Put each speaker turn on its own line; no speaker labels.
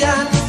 vida.